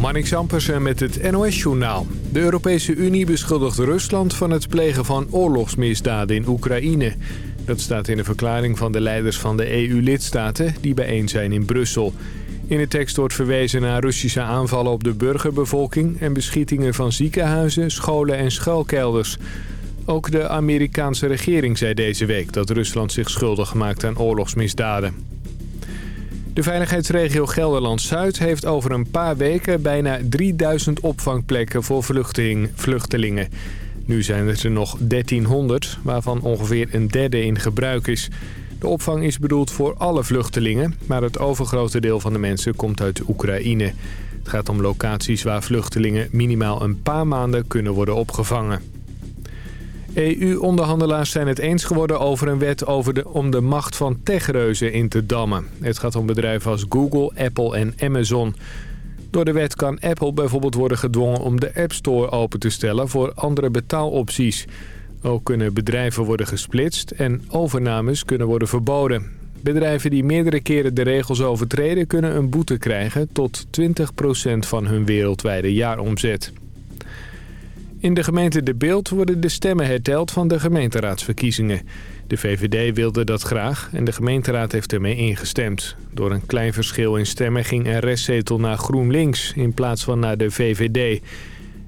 Marnix Ampersen met het NOS-journaal. De Europese Unie beschuldigt Rusland van het plegen van oorlogsmisdaden in Oekraïne. Dat staat in een verklaring van de leiders van de EU-lidstaten die bijeen zijn in Brussel. In de tekst wordt verwezen naar Russische aanvallen op de burgerbevolking... en beschietingen van ziekenhuizen, scholen en schuilkelders. Ook de Amerikaanse regering zei deze week dat Rusland zich schuldig maakt aan oorlogsmisdaden. De veiligheidsregio Gelderland-Zuid heeft over een paar weken bijna 3000 opvangplekken voor vluchtelingen. Nu zijn het er nog 1300, waarvan ongeveer een derde in gebruik is. De opvang is bedoeld voor alle vluchtelingen, maar het overgrote deel van de mensen komt uit Oekraïne. Het gaat om locaties waar vluchtelingen minimaal een paar maanden kunnen worden opgevangen. EU-onderhandelaars zijn het eens geworden over een wet over de, om de macht van techreuzen in te dammen. Het gaat om bedrijven als Google, Apple en Amazon. Door de wet kan Apple bijvoorbeeld worden gedwongen om de App Store open te stellen voor andere betaalopties. Ook kunnen bedrijven worden gesplitst en overnames kunnen worden verboden. Bedrijven die meerdere keren de regels overtreden kunnen een boete krijgen tot 20% van hun wereldwijde jaaromzet. In de gemeente De Beeld worden de stemmen herteld van de gemeenteraadsverkiezingen. De VVD wilde dat graag en de gemeenteraad heeft ermee ingestemd. Door een klein verschil in stemmen ging een restzetel naar GroenLinks in plaats van naar de VVD.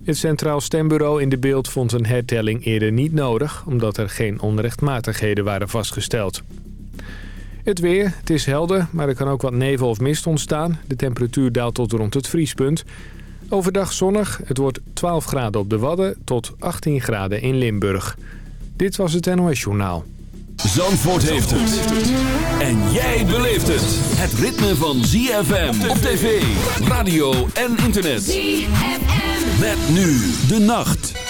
Het Centraal Stembureau in De Beeld vond een hertelling eerder niet nodig... omdat er geen onrechtmatigheden waren vastgesteld. Het weer, het is helder, maar er kan ook wat nevel of mist ontstaan. De temperatuur daalt tot rond het vriespunt. Overdag zonnig, het wordt 12 graden op de Wadden tot 18 graden in Limburg. Dit was het NOS Journaal. Zandvoort heeft het. En jij beleeft het. Het ritme van ZFM op tv, radio en internet. ZFM. Met nu de nacht.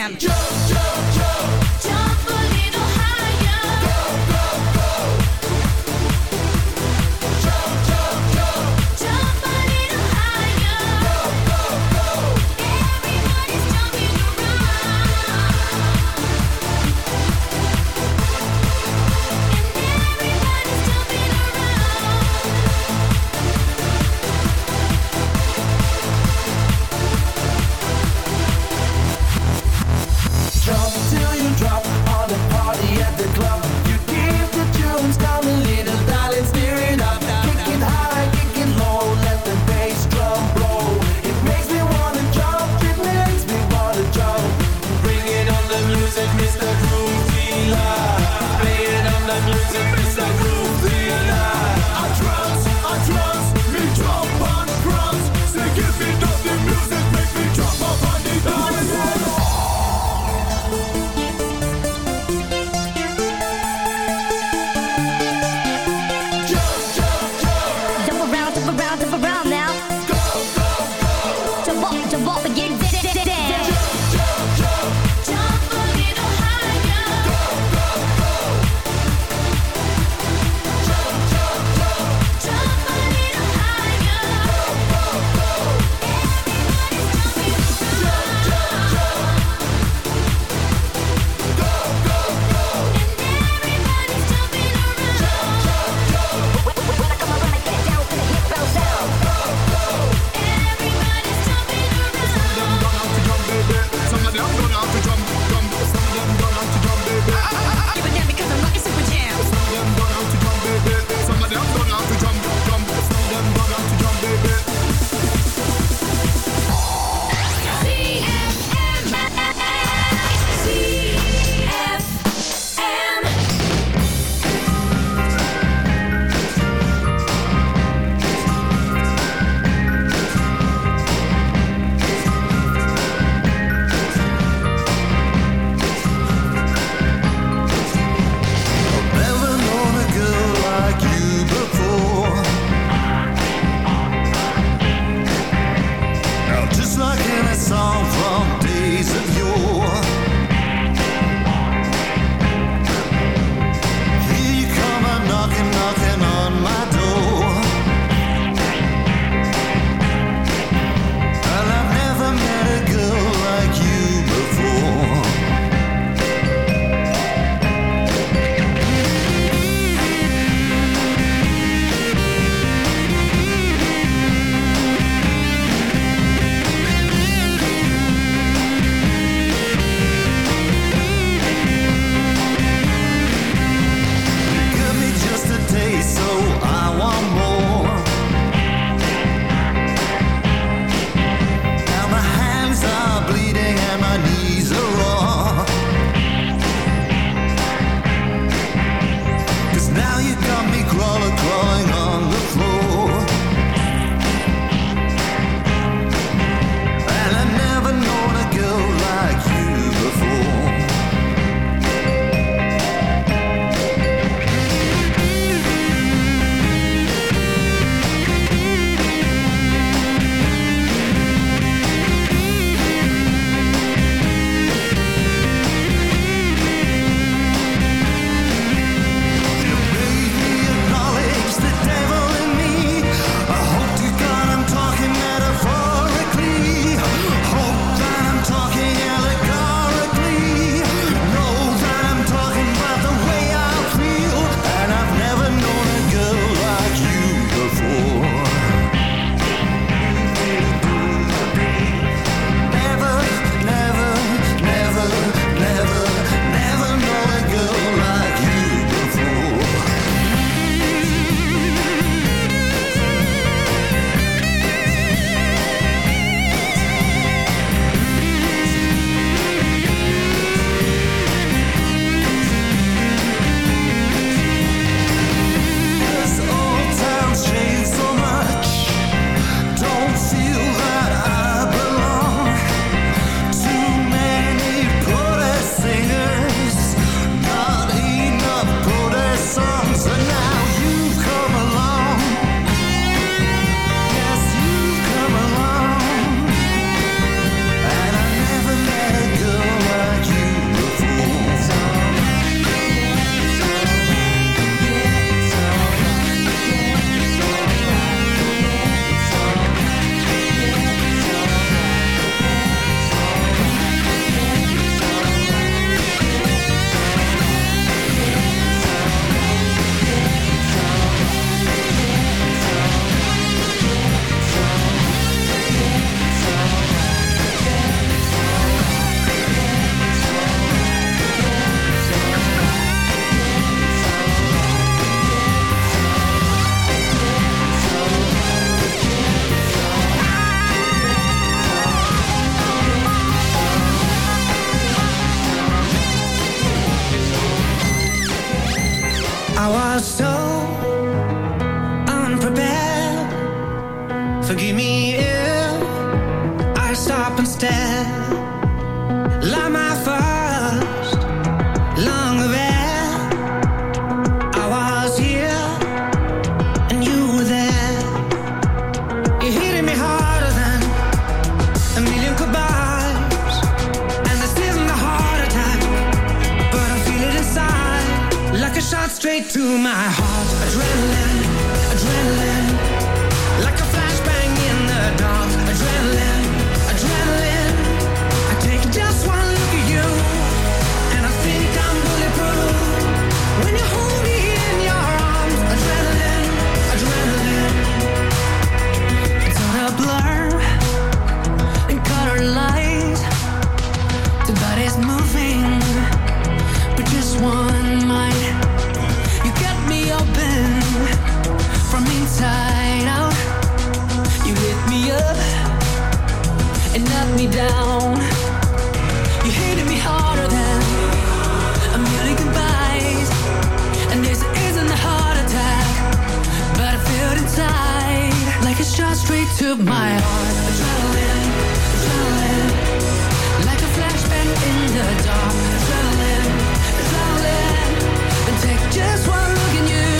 Miami. Joe. to my heart. Adrenaline, adrenaline Like a in the dark. Adrenaline, adrenaline And take just one look and you.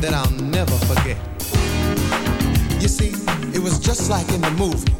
that I'll never forget. You see, it was just like in the movie.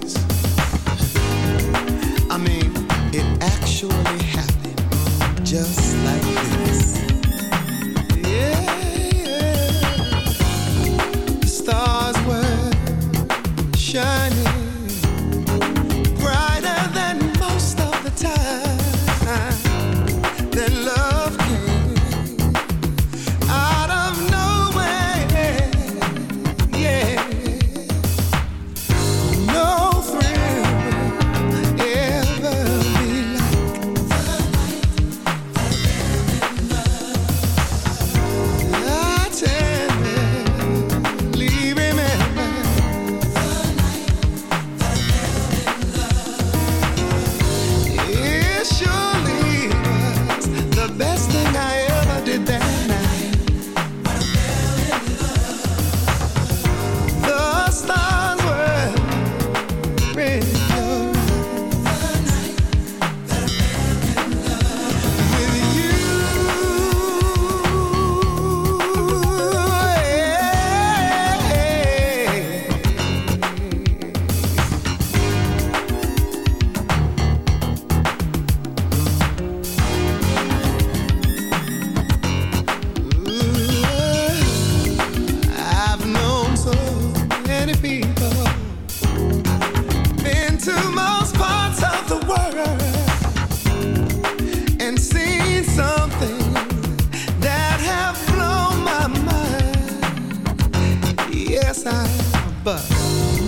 side.